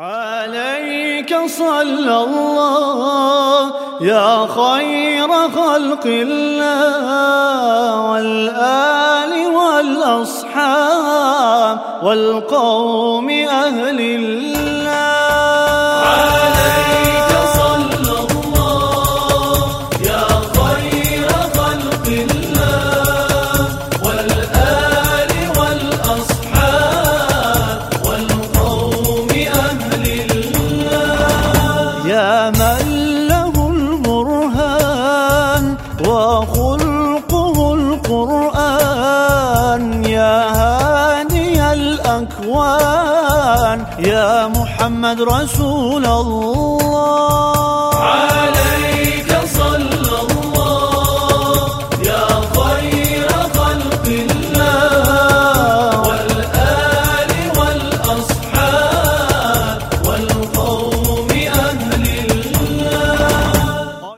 عليك صلى الله يا خير خلق الله والآل والأصحاب والقوم أهل يا من له البرهان وخلقه القرآن يا هادي الأكوان يا محمد رسول الله.